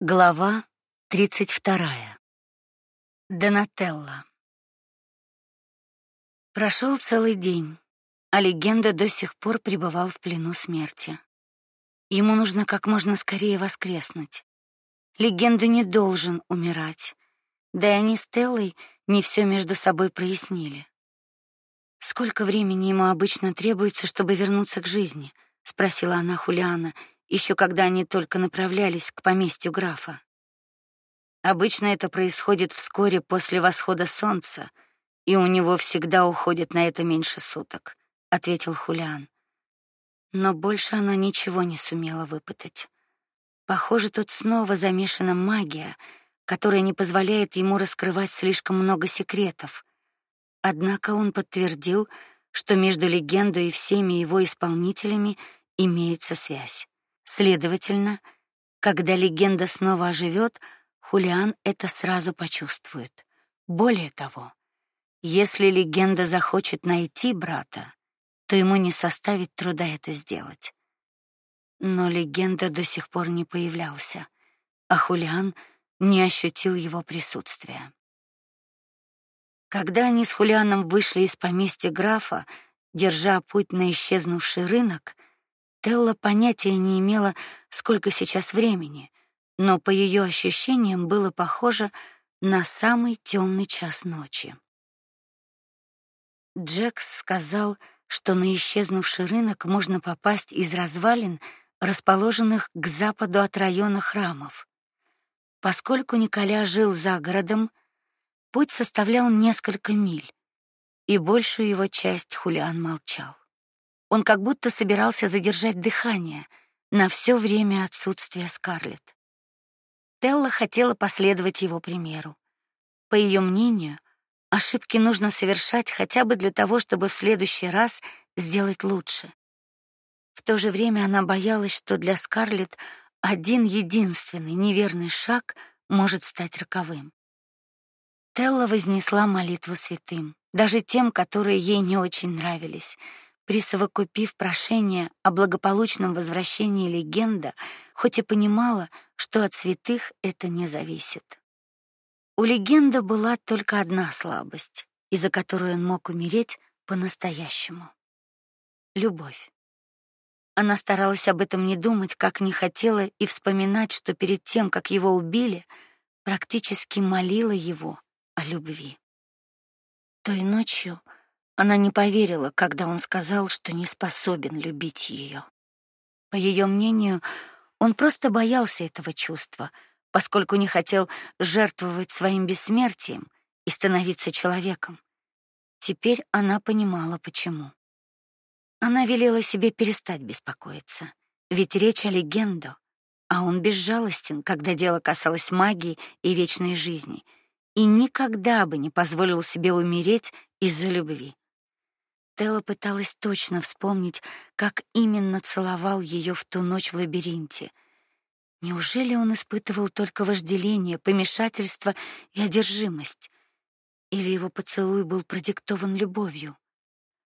Глава 32. Донателла. Прошел целый день, а легенда до сих пор пребывал в плену смерти. Ему нужно как можно скорее воскреснуть. Легенда не должен умирать. Да и они с Теллой не все между собой прояснили. Сколько времени ему обычно требуется, чтобы вернуться к жизни? спросила она Хулиана еще когда они только направлялись к поместью графа. Обычно это происходит вскоре после восхода солнца, и у него всегда уходит на это меньше суток, ответил Хулиан. Но больше она ничего не сумела выпытать. Похоже, тут снова замешана магия, которая не позволяет ему раскрывать слишком много секретов. Однако он подтвердил, что между легендой и всеми его исполнителями имеется связь. Следовательно, когда легенда снова оживет, Хулиан это сразу почувствует. Более того, если легенда захочет найти брата, то ему не составит труда это сделать. Но легенда до сих пор не появлялся, а Хулиан не ощутил его присутствия. Когда они с Хулианом вышли из поместья графа, держа путь на исчезнувший рынок, Телла понятия не имела, сколько сейчас времени, но по ее ощущениям было похоже на самый темный час ночи. Джекс сказал, что на исчезнувший рынок можно попасть из развалин, расположенных к западу от района храмов. Поскольку Николя жил за городом, путь составлял несколько миль, и большую его часть Хулиан молчал. Он как будто собирался задержать дыхание на все время отсутствия Скарлетт. Телла хотела последовать его примеру. По ее мнению, ошибки нужно совершать хотя бы для того, чтобы в следующий раз сделать лучше. В то же время она боялась, что для Скарлетт один единственный неверный шаг может стать роковым. Телла вознесла молитву святым, даже тем, которые ей не очень нравились, присовокупив прошение о благополучном возвращении легенда, хоть и понимала, что от святых это не зависит. У легенда была только одна слабость, из-за которой он мог умереть по-настоящему любовь. Она старалась об этом не думать, как не хотела и вспоминать, что перед тем, как его убили, практически молила его о любви. Той ночью она не поверила, когда он сказал, что не способен любить ее. По ее мнению, он просто боялся этого чувства, поскольку не хотел жертвовать своим бессмертием и становиться человеком. Теперь она понимала почему. Она велела себе перестать беспокоиться, ведь речь о легенде, а он безжалостен, когда дело касалось магии и вечной жизни, и никогда бы не позволил себе умереть из-за любви. Телла пыталась точно вспомнить, как именно целовал ее в ту ночь в лабиринте. Неужели он испытывал только вожделение, помешательство и одержимость? Или его поцелуй был продиктован любовью?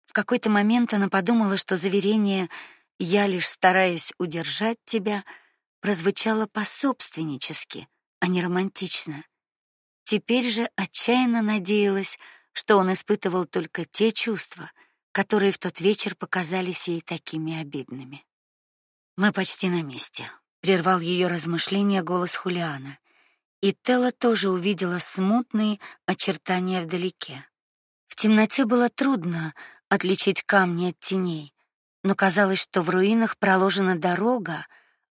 В какой-то момент она подумала, что заверение «я лишь стараюсь удержать тебя» прозвучало пособственнически, а не романтично. Теперь же отчаянно надеялась, что он испытывал только те чувства — которые в тот вечер показались ей такими обидными. Мы почти на месте, прервал ее размышления голос Хулиана. И Телла тоже увидела смутные очертания вдалеке. В темноте было трудно отличить камни от теней, но казалось, что в руинах проложена дорога,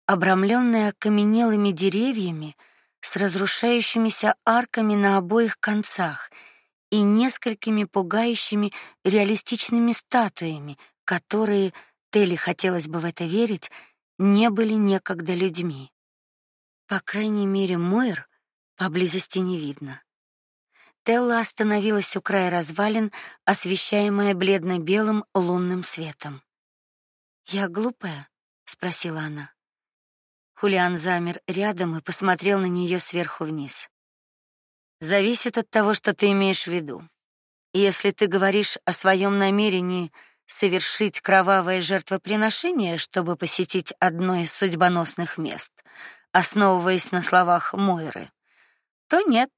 обрамленная окаменелыми деревьями с разрушающимися арками на обоих концах и несколькими пугающими реалистичными статуями, которые, Телли хотелось бы в это верить, не были некогда людьми. По крайней мере, Мойр поблизости не видно. Телла остановилась у края развалин, освещаемая бледно-белым лунным светом. "Я глупая?" спросила она. Хулиан замер рядом и посмотрел на нее сверху вниз зависит от того, что ты имеешь в виду. Если ты говоришь о своем намерении совершить кровавое жертвоприношение, чтобы посетить одно из судьбоносных мест, основываясь на словах Мойры, то нет,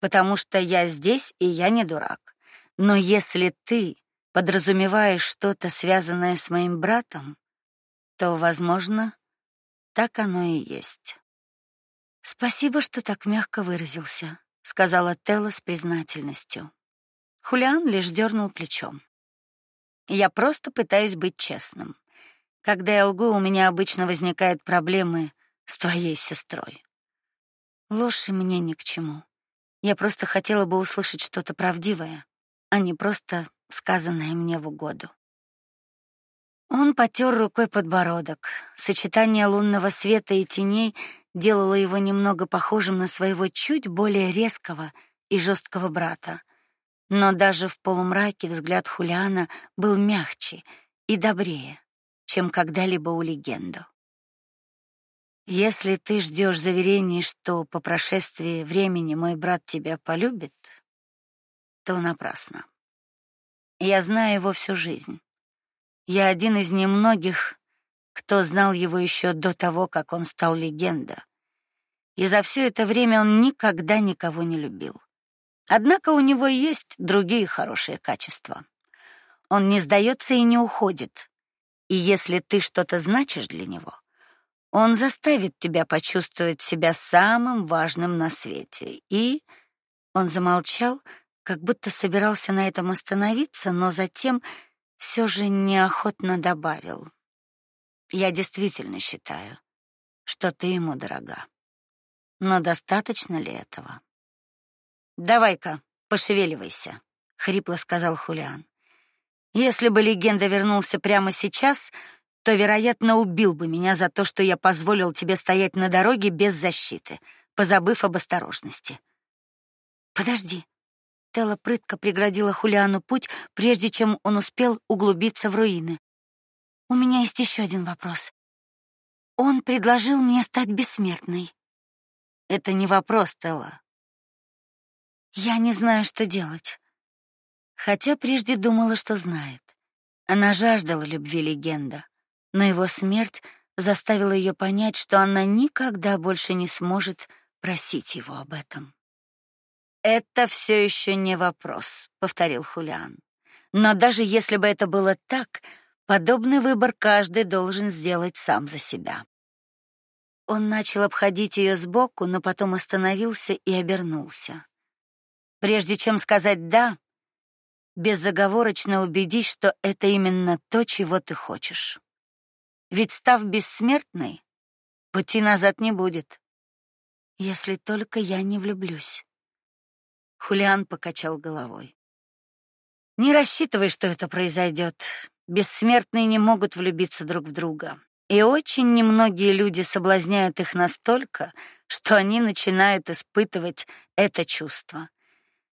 потому что я здесь, и я не дурак. Но если ты подразумеваешь что-то связанное с моим братом, то, возможно, так оно и есть. Спасибо, что так мягко выразился, сказала Телла с признательностью. Хулиан лишь дернул плечом. Я просто пытаюсь быть честным. Когда я лгу, у меня обычно возникают проблемы с твоей сестрой. Ложь мне ни к чему. Я просто хотела бы услышать что-то правдивое, а не просто сказанное мне в угоду. Он потёр рукой подбородок. Сочетание лунного света и теней делало его немного похожим на своего чуть более резкого и жесткого брата. Но даже в полумраке взгляд Хулиана был мягче и добрее, чем когда-либо у легенду. Если ты ждешь заверений, что по прошествии времени мой брат тебя полюбит, то напрасно. Я знаю его всю жизнь. Я один из немногих, кто знал его еще до того, как он стал легендой. И за все это время он никогда никого не любил. Однако у него есть другие хорошие качества. Он не сдается и не уходит. И если ты что-то значишь для него, он заставит тебя почувствовать себя самым важным на свете. И он замолчал, как будто собирался на этом остановиться, но затем все же неохотно добавил: "Я действительно считаю, что ты ему дорога. Но достаточно ли этого?" "Давай-ка, пошевеливайся", хрипло сказал Хулиан. "Если бы легенда вернулся прямо сейчас, то, вероятно, убил бы меня за то, что я позволил тебе стоять на дороге без защиты, позабыв об осторожности. Подожди, Телла прытко преградила Хулиану путь, прежде чем он успел углубиться в руины. У меня есть еще один вопрос. Он предложил мне стать бессмертной. Это не вопрос, Телла. Я не знаю, что делать. Хотя прежде думала, что знает. Она жаждала любви легенда, но его смерть заставила ее понять, что она никогда больше не сможет просить его об этом. Это все еще не вопрос, повторил Хулиан. Но даже если бы это было так, подобный выбор каждый должен сделать сам за себя. Он начал обходить ее сбоку, но потом остановился и обернулся. Прежде чем сказать да, безоговорочно убедись, что это именно то, чего ты хочешь. Ведь став бессмертной, пути назад не будет. Если только я не влюблюсь. Хулиан покачал головой. Не рассчитывай, что это произойдет. Бессмертные не могут влюбиться друг в друга. И очень немногие люди соблазняют их настолько, что они начинают испытывать это чувство.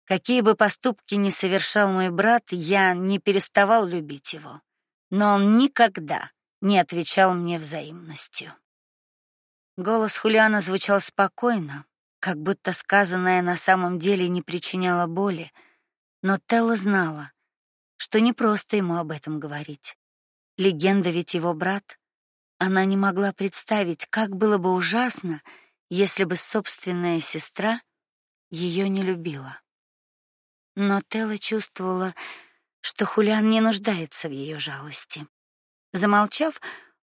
Какие бы поступки ни совершал мой брат, я не переставал любить его, но он никогда не отвечал мне взаимностью. Голос Хулиана звучал спокойно, как будто сказанное на самом деле не причиняло боли, но Телла знала, что не просто ему об этом говорить. Легенда ведь его брат. Она не могла представить, как было бы ужасно, если бы собственная сестра ее не любила. Но Телла чувствовала, что Хулиан не нуждается в ее жалости. Замолчав,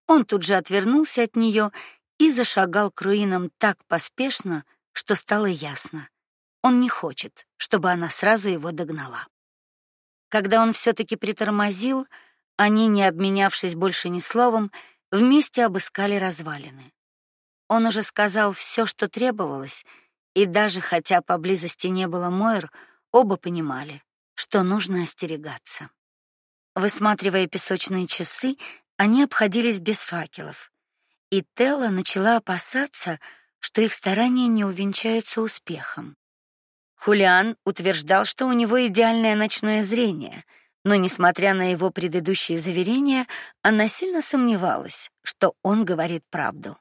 он тут же отвернулся от нее и зашагал к руинам так поспешно, что стало ясно. Он не хочет, чтобы она сразу его догнала. Когда он все таки притормозил, они, не обменявшись больше ни словом, вместе обыскали развалины. Он уже сказал все, что требовалось, и даже хотя поблизости не было Мойр, оба понимали, что нужно остерегаться. Высматривая песочные часы, они обходились без факелов. И Телла начала опасаться, что их старания не увенчаются успехом. Хулиан утверждал, что у него идеальное ночное зрение, но несмотря на его предыдущие заверения, она сильно сомневалась, что он говорит правду.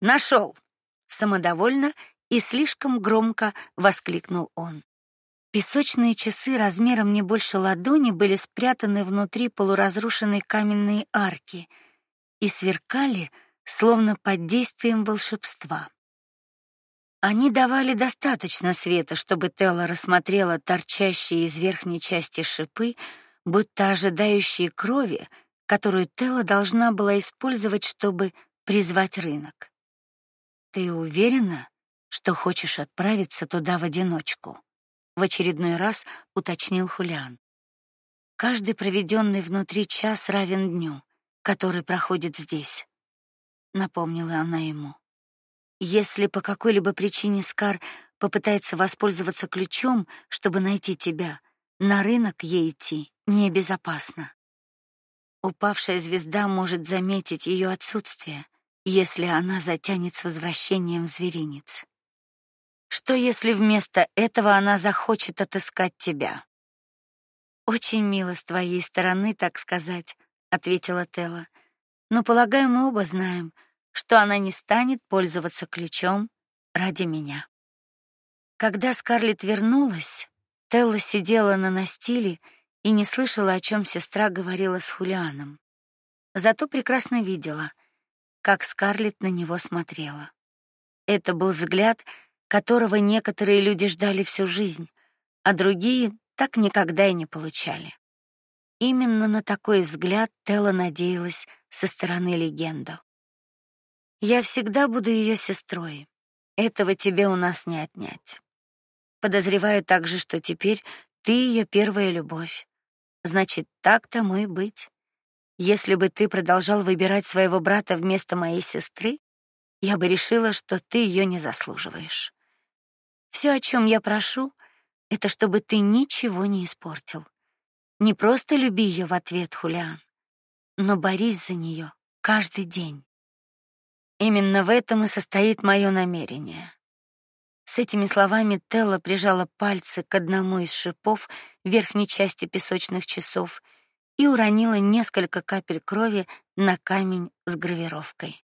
Нашел! самодовольно и слишком громко воскликнул он. Песочные часы размером не больше ладони были спрятаны внутри полуразрушенной каменной арки и сверкали словно под действием волшебства. Они давали достаточно света, чтобы Телла рассмотрела торчащие из верхней части шипы, будто ожидающие крови, которую Телла должна была использовать, чтобы призвать рынок. Ты уверена, что хочешь отправиться туда в одиночку? В очередной раз уточнил Хулиан. Каждый проведенный внутри час равен дню, который проходит здесь, напомнила она ему. Если по какой-либо причине Скар попытается воспользоваться ключом, чтобы найти тебя, на рынок ей идти небезопасно. Упавшая звезда может заметить ее отсутствие, если она затянет с возвращением в зверинец. Что если вместо этого она захочет отыскать тебя? Очень мило с твоей стороны, так сказать, ответила Тела. Но полагаю, мы оба знаем, что она не станет пользоваться ключом ради меня. Когда Скарлетт вернулась, Телла сидела на настиле и не слышала, о чем сестра говорила с Хулианом. Зато прекрасно видела, как Скарлетт на него смотрела. Это был взгляд, которого некоторые люди ждали всю жизнь, а другие так никогда и не получали. Именно на такой взгляд Телла надеялась со стороны легенду. Я всегда буду ее сестрой. Этого тебе у нас не отнять. Подозреваю также, что теперь ты ее первая любовь. Значит, так тому и быть. Если бы ты продолжал выбирать своего брата вместо моей сестры, я бы решила, что ты ее не заслуживаешь. Все, о чем я прошу, это чтобы ты ничего не испортил. Не просто люби ее в ответ, Хулиан, но борись за нее каждый день. Именно в этом и состоит мое намерение. С этими словами Телла прижала пальцы к одному из шипов верхней части песочных часов и уронила несколько капель крови на камень с гравировкой.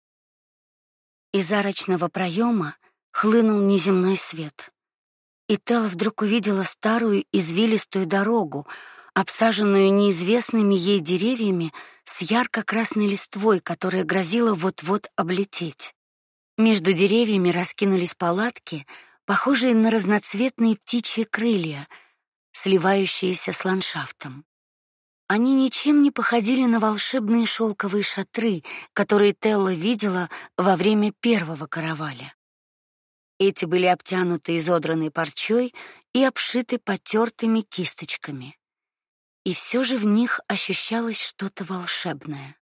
Из арочного проема хлынул неземной свет. И Телла вдруг увидела старую извилистую дорогу, обсаженную неизвестными ей деревьями с ярко-красной листвой, которая грозила вот-вот облететь. Между деревьями раскинулись палатки, похожие на разноцветные птичьи крылья, сливающиеся с ландшафтом. Они ничем не походили на волшебные шелковые шатры, которые Телла видела во время первого караваля. Эти были обтянуты изодранной парчой и обшиты потертыми кисточками и все же в них ощущалось что-то волшебное.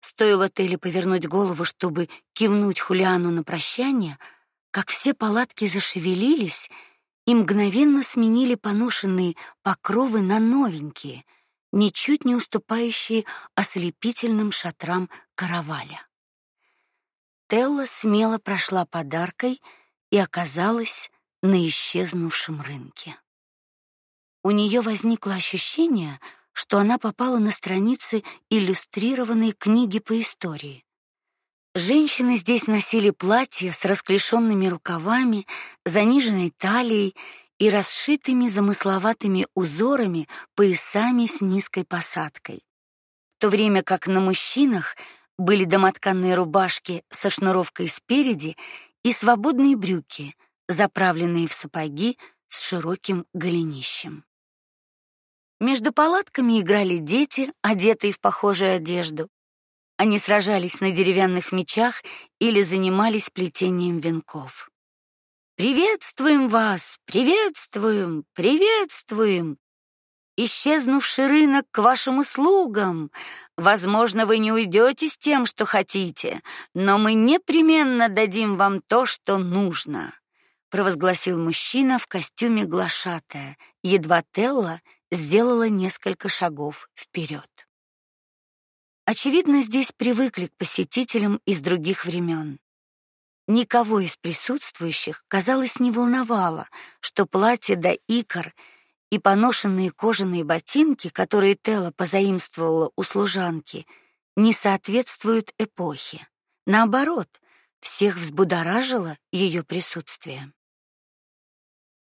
Стоило Телли повернуть голову, чтобы кивнуть Хулиану на прощание, как все палатки зашевелились и мгновенно сменили поношенные покровы на новенькие, ничуть не уступающие ослепительным шатрам караваля. Телла смело прошла подаркой и оказалась на исчезнувшем рынке. У нее возникло ощущение, что она попала на страницы иллюстрированной книги по истории. Женщины здесь носили платья с расклешенными рукавами, заниженной талией и расшитыми замысловатыми узорами поясами с низкой посадкой. В то время как на мужчинах были домотканные рубашки со шнуровкой спереди и свободные брюки, заправленные в сапоги с широким голенищем. Между палатками играли дети, одетые в похожую одежду. Они сражались на деревянных мечах или занимались плетением венков. Приветствуем вас, приветствуем, приветствуем. Исчезнувший рынок к вашим услугам. Возможно, вы не уйдете с тем, что хотите, но мы непременно дадим вам то, что нужно, провозгласил мужчина в костюме глашатая. Едва Телла сделала несколько шагов вперед. Очевидно, здесь привыкли к посетителям из других времен. Никого из присутствующих, казалось, не волновало, что платье до икр и поношенные кожаные ботинки, которые Телла позаимствовала у служанки, не соответствуют эпохе. Наоборот, всех взбудоражило ее присутствие.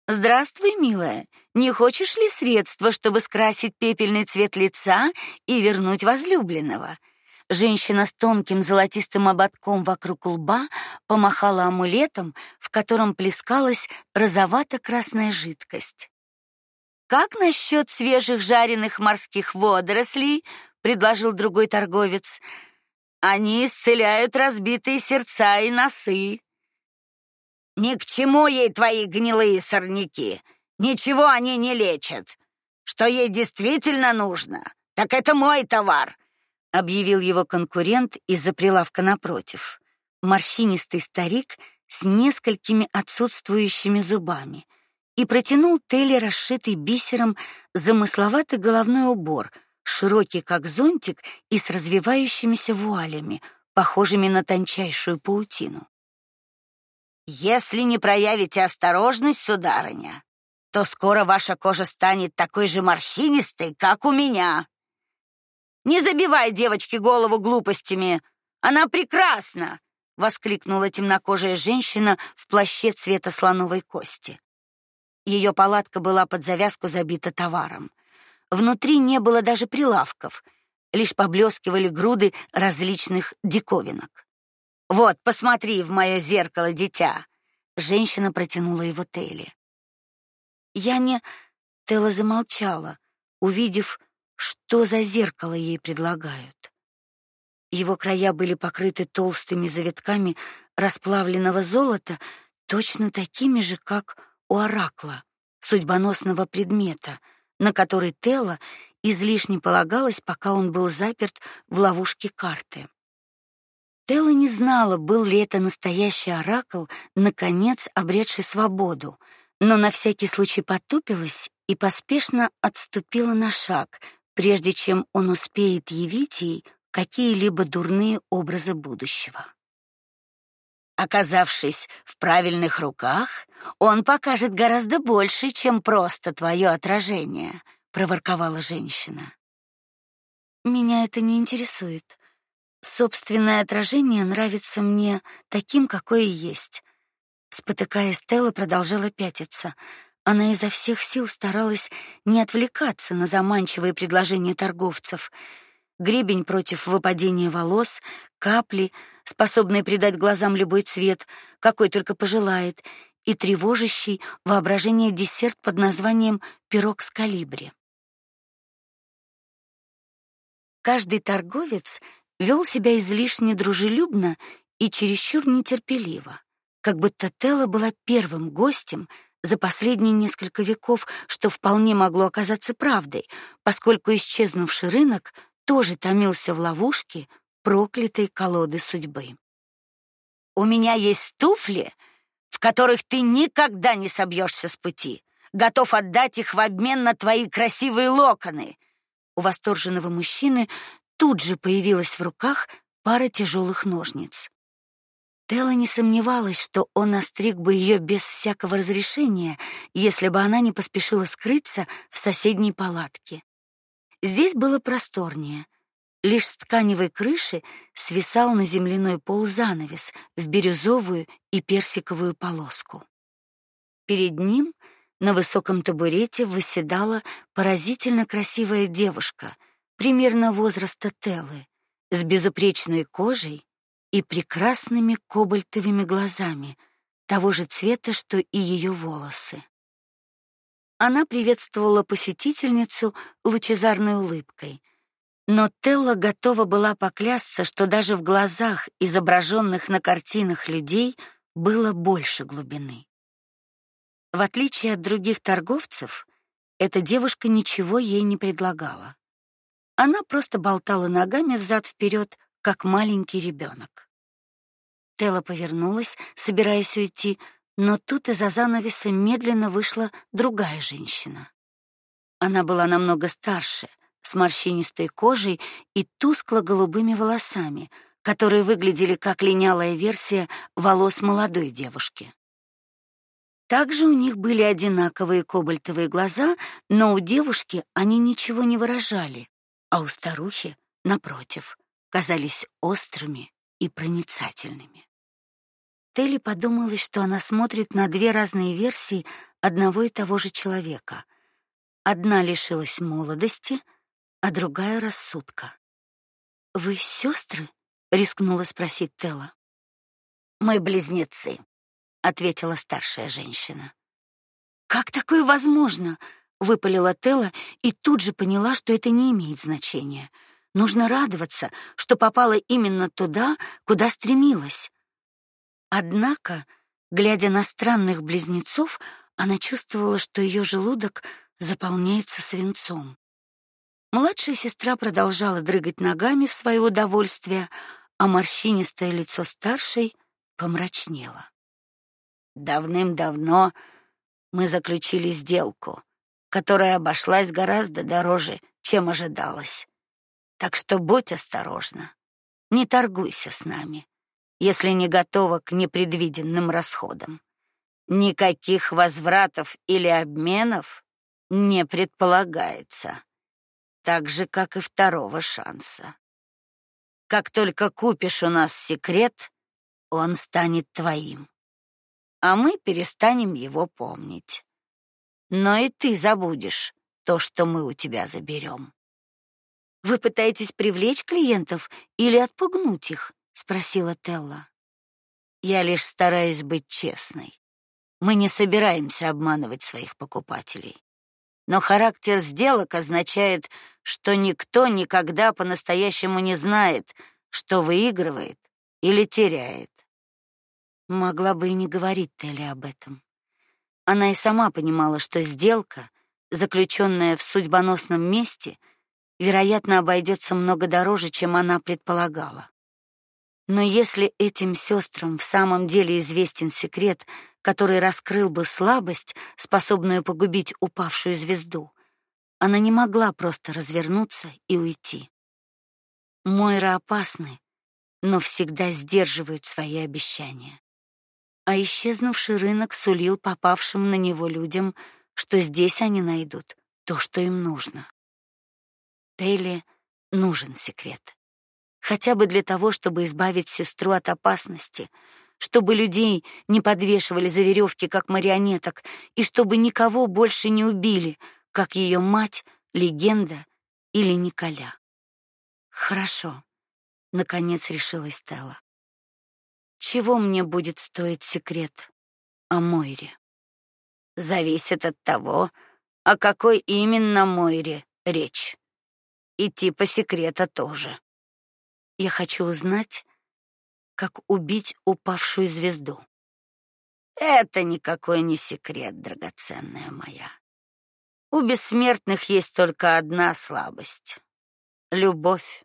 Здравствуй, милая. Не хочешь ли средства, чтобы скрасить пепельный цвет лица и вернуть возлюбленного? Женщина с тонким золотистым ободком вокруг лба помахала амулетом, в котором плескалась розовато-красная жидкость. Как насчет свежих жареных морских водорослей? предложил другой торговец. Они исцеляют разбитые сердца и носы. Ни к чему ей твои гнилые сорняки. Ничего они не лечат. Что ей действительно нужно, так это мой товар, объявил его конкурент из-за прилавка напротив. Морщинистый старик с несколькими отсутствующими зубами и протянул Телли расшитый бисером замысловатый головной убор, широкий как зонтик и с развивающимися вуалями, похожими на тончайшую паутину. Если не проявите осторожность, сударыня, то скоро ваша кожа станет такой же морщинистой, как у меня. Не забивай девочке голову глупостями. Она прекрасна, воскликнула темнокожая женщина в плаще цвета слоновой кости. Ее палатка была под завязку забита товаром. Внутри не было даже прилавков, лишь поблескивали груды различных диковинок. Вот, посмотри в мое зеркало, дитя. Женщина протянула его Телли. Я не Телла замолчала, увидев, что за зеркало ей предлагают. Его края были покрыты толстыми завитками расплавленного золота, точно такими же, как у оракла, судьбоносного предмета, на который Телла излишне полагалась, пока он был заперт в ловушке карты. Телла не знала, был ли это настоящий оракул, наконец обретший свободу, но на всякий случай потупилась и поспешно отступила на шаг, прежде чем он успеет явить ей какие-либо дурные образы будущего. Оказавшись в правильных руках, он покажет гораздо больше, чем просто твое отражение, проворковала женщина. Меня это не интересует. Собственное отражение нравится мне таким, какое есть. Спотыкаясь, Стелла продолжала пятиться. Она изо всех сил старалась не отвлекаться на заманчивые предложения торговцев — гребень против выпадения волос, капли, способные придать глазам любой цвет, какой только пожелает, и тревожащий воображение десерт под названием пирог с калибри. Каждый торговец вел себя излишне дружелюбно и чересчур нетерпеливо, как будто Телла была первым гостем за последние несколько веков, что вполне могло оказаться правдой, поскольку исчезнувший рынок тоже томился в ловушке проклятой колоды судьбы. У меня есть туфли, в которых ты никогда не собьешься с пути. Готов отдать их в обмен на твои красивые локоны. У восторженного мужчины тут же появилась в руках пара тяжелых ножниц. Телла не сомневалась, что он остриг бы ее без всякого разрешения, если бы она не поспешила скрыться в соседней палатке. Здесь было просторнее. Лишь с тканевой крыши свисал на земляной пол занавес в бирюзовую и персиковую полоску. Перед ним на высоком табурете восседала поразительно красивая девушка, примерно возраста Теллы, с безупречной кожей и прекрасными кобальтовыми глазами, того же цвета, что и ее волосы. Она приветствовала посетительницу лучезарной улыбкой. Но Телла готова была поклясться, что даже в глазах изображенных на картинах людей было больше глубины. В отличие от других торговцев, эта девушка ничего ей не предлагала. Она просто болтала ногами взад вперед, как маленький ребенок. Телла повернулась, собираясь уйти, но тут из-за занавеса медленно вышла другая женщина. Она была намного старше, с морщинистой кожей и тускло-голубыми волосами, которые выглядели как линялая версия волос молодой девушки. Также у них были одинаковые кобальтовые глаза, но у девушки они ничего не выражали, а у старухи, напротив, казались острыми и проницательными. Телли подумалось, что она смотрит на две разные версии одного и того же человека. Одна лишилась молодости, а другая рассудка. Вы сестры? рискнула спросить Телла. Мы близнецы, ответила старшая женщина. Как такое возможно? Выпалила Телла и тут же поняла, что это не имеет значения. Нужно радоваться, что попала именно туда, куда стремилась. Однако, глядя на странных близнецов, она чувствовала, что ее желудок заполняется свинцом. Младшая сестра продолжала дрыгать ногами в свое удовольствие, а морщинистое лицо старшей помрачнело. Давным-давно мы заключили сделку, которая обошлась гораздо дороже, чем ожидалось. Так что будь осторожна. Не торгуйся с нами, если не готова к непредвиденным расходам. Никаких возвратов или обменов не предполагается, так же как и второго шанса. Как только купишь у нас секрет, он станет твоим. А мы перестанем его помнить. Но и ты забудешь то, что мы у тебя заберем. Вы пытаетесь привлечь клиентов или отпугнуть их? спросила Телла. Я лишь стараюсь быть честной. Мы не собираемся обманывать своих покупателей. Но характер сделок означает, что никто никогда по-настоящему не знает, что выигрывает или теряет. Могла бы и не говорить Телли об этом. Она и сама понимала, что сделка, заключенная в судьбоносном месте, вероятно, обойдется много дороже, чем она предполагала. Но если этим сестрам в самом деле известен секрет, который раскрыл бы слабость, способную погубить упавшую звезду, она не могла просто развернуться и уйти. Мойра опасны, но всегда сдерживают свои обещания а исчезнувший рынок сулил попавшим на него людям, что здесь они найдут то, что им нужно. Телли нужен секрет. Хотя бы для того, чтобы избавить сестру от опасности, чтобы людей не подвешивали за веревки как марионеток и чтобы никого больше не убили, как ее мать, легенда или Николя. Хорошо, наконец решилась Стелла. Чего мне будет стоить секрет о Мойре? Зависит от того, о какой именно Мойре речь. И типа секрета тоже. Я хочу узнать, как убить упавшую звезду. Это никакой не секрет, драгоценная моя. У бессмертных есть только одна слабость любовь.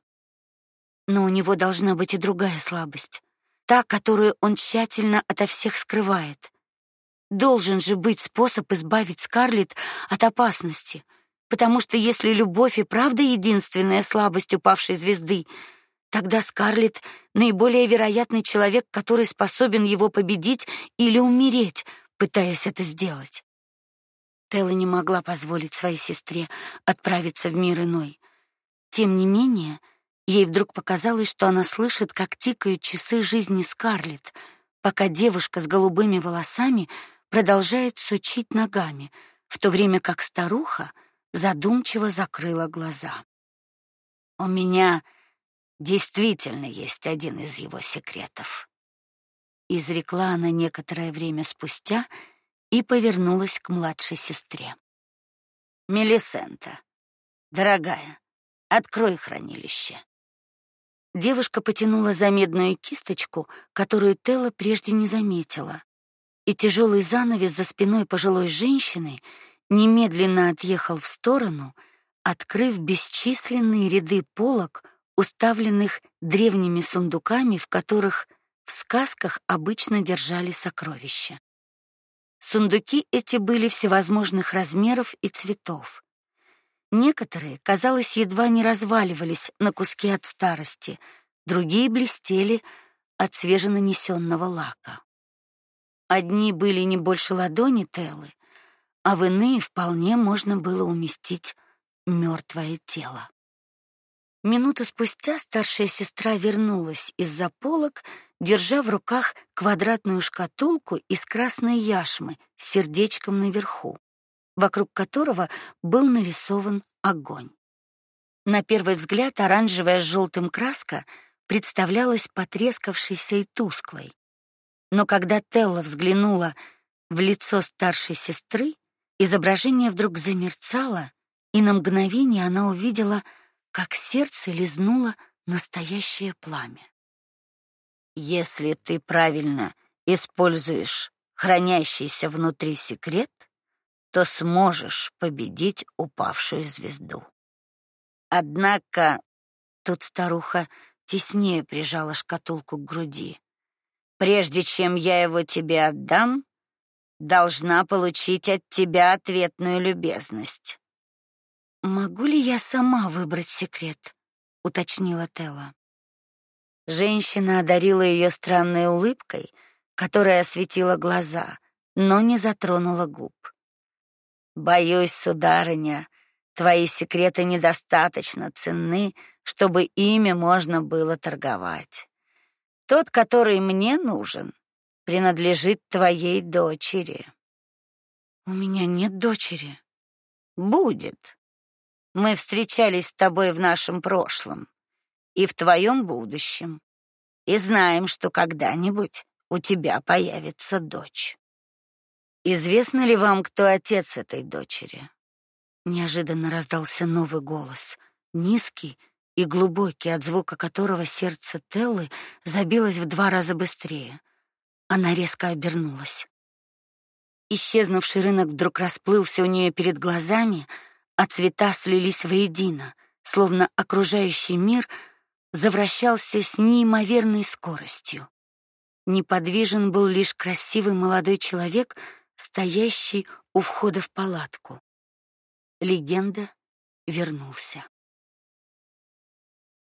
Но у него должна быть и другая слабость та, которую он тщательно ото всех скрывает. Должен же быть способ избавить Скарлетт от опасности, потому что если любовь и правда единственная слабость упавшей звезды, тогда Скарлетт наиболее вероятный человек, который способен его победить или умереть, пытаясь это сделать. Телла не могла позволить своей сестре отправиться в мир иной. Тем не менее, Ей вдруг показалось, что она слышит, как тикают часы жизни Скарлетт, пока девушка с голубыми волосами продолжает сучить ногами, в то время как старуха задумчиво закрыла глаза. У меня действительно есть один из его секретов. Изрекла она некоторое время спустя и повернулась к младшей сестре. Мелисента, дорогая, открой хранилище. Девушка потянула за медную кисточку, которую Телла прежде не заметила. И тяжелый занавес за спиной пожилой женщины немедленно отъехал в сторону, открыв бесчисленные ряды полок, уставленных древними сундуками, в которых в сказках обычно держали сокровища. Сундуки эти были всевозможных размеров и цветов. Некоторые, казалось, едва не разваливались на куски от старости, другие блестели от свеженанесенного лака. Одни были не больше ладони Телы, а в иные вполне можно было уместить мертвое тело. Минуту спустя старшая сестра вернулась из-за полок, держа в руках квадратную шкатулку из красной яшмы с сердечком наверху вокруг которого был нарисован огонь. На первый взгляд оранжевая с желтым краска представлялась потрескавшейся и тусклой. Но когда Телла взглянула в лицо старшей сестры, изображение вдруг замерцало, и на мгновение она увидела, как сердце лизнуло настоящее пламя. Если ты правильно используешь хранящийся внутри секрет, то сможешь победить упавшую звезду. Однако тут старуха теснее прижала шкатулку к груди. Прежде чем я его тебе отдам, должна получить от тебя ответную любезность. Могу ли я сама выбрать секрет? уточнила Тела. Женщина одарила ее странной улыбкой, которая осветила глаза, но не затронула губ. Боюсь, сударыня, твои секреты недостаточно ценны, чтобы ими можно было торговать. Тот, который мне нужен, принадлежит твоей дочери. У меня нет дочери. Будет. Мы встречались с тобой в нашем прошлом и в твоем будущем. И знаем, что когда-нибудь у тебя появится дочь. Известно ли вам, кто отец этой дочери? Неожиданно раздался новый голос, низкий и глубокий, от звука которого сердце Теллы забилось в два раза быстрее. Она резко обернулась. Исчезнувший рынок вдруг расплылся у нее перед глазами, а цвета слились воедино, словно окружающий мир завращался с неимоверной скоростью. Неподвижен был лишь красивый молодой человек, стоящий у входа в палатку. Легенда вернулся.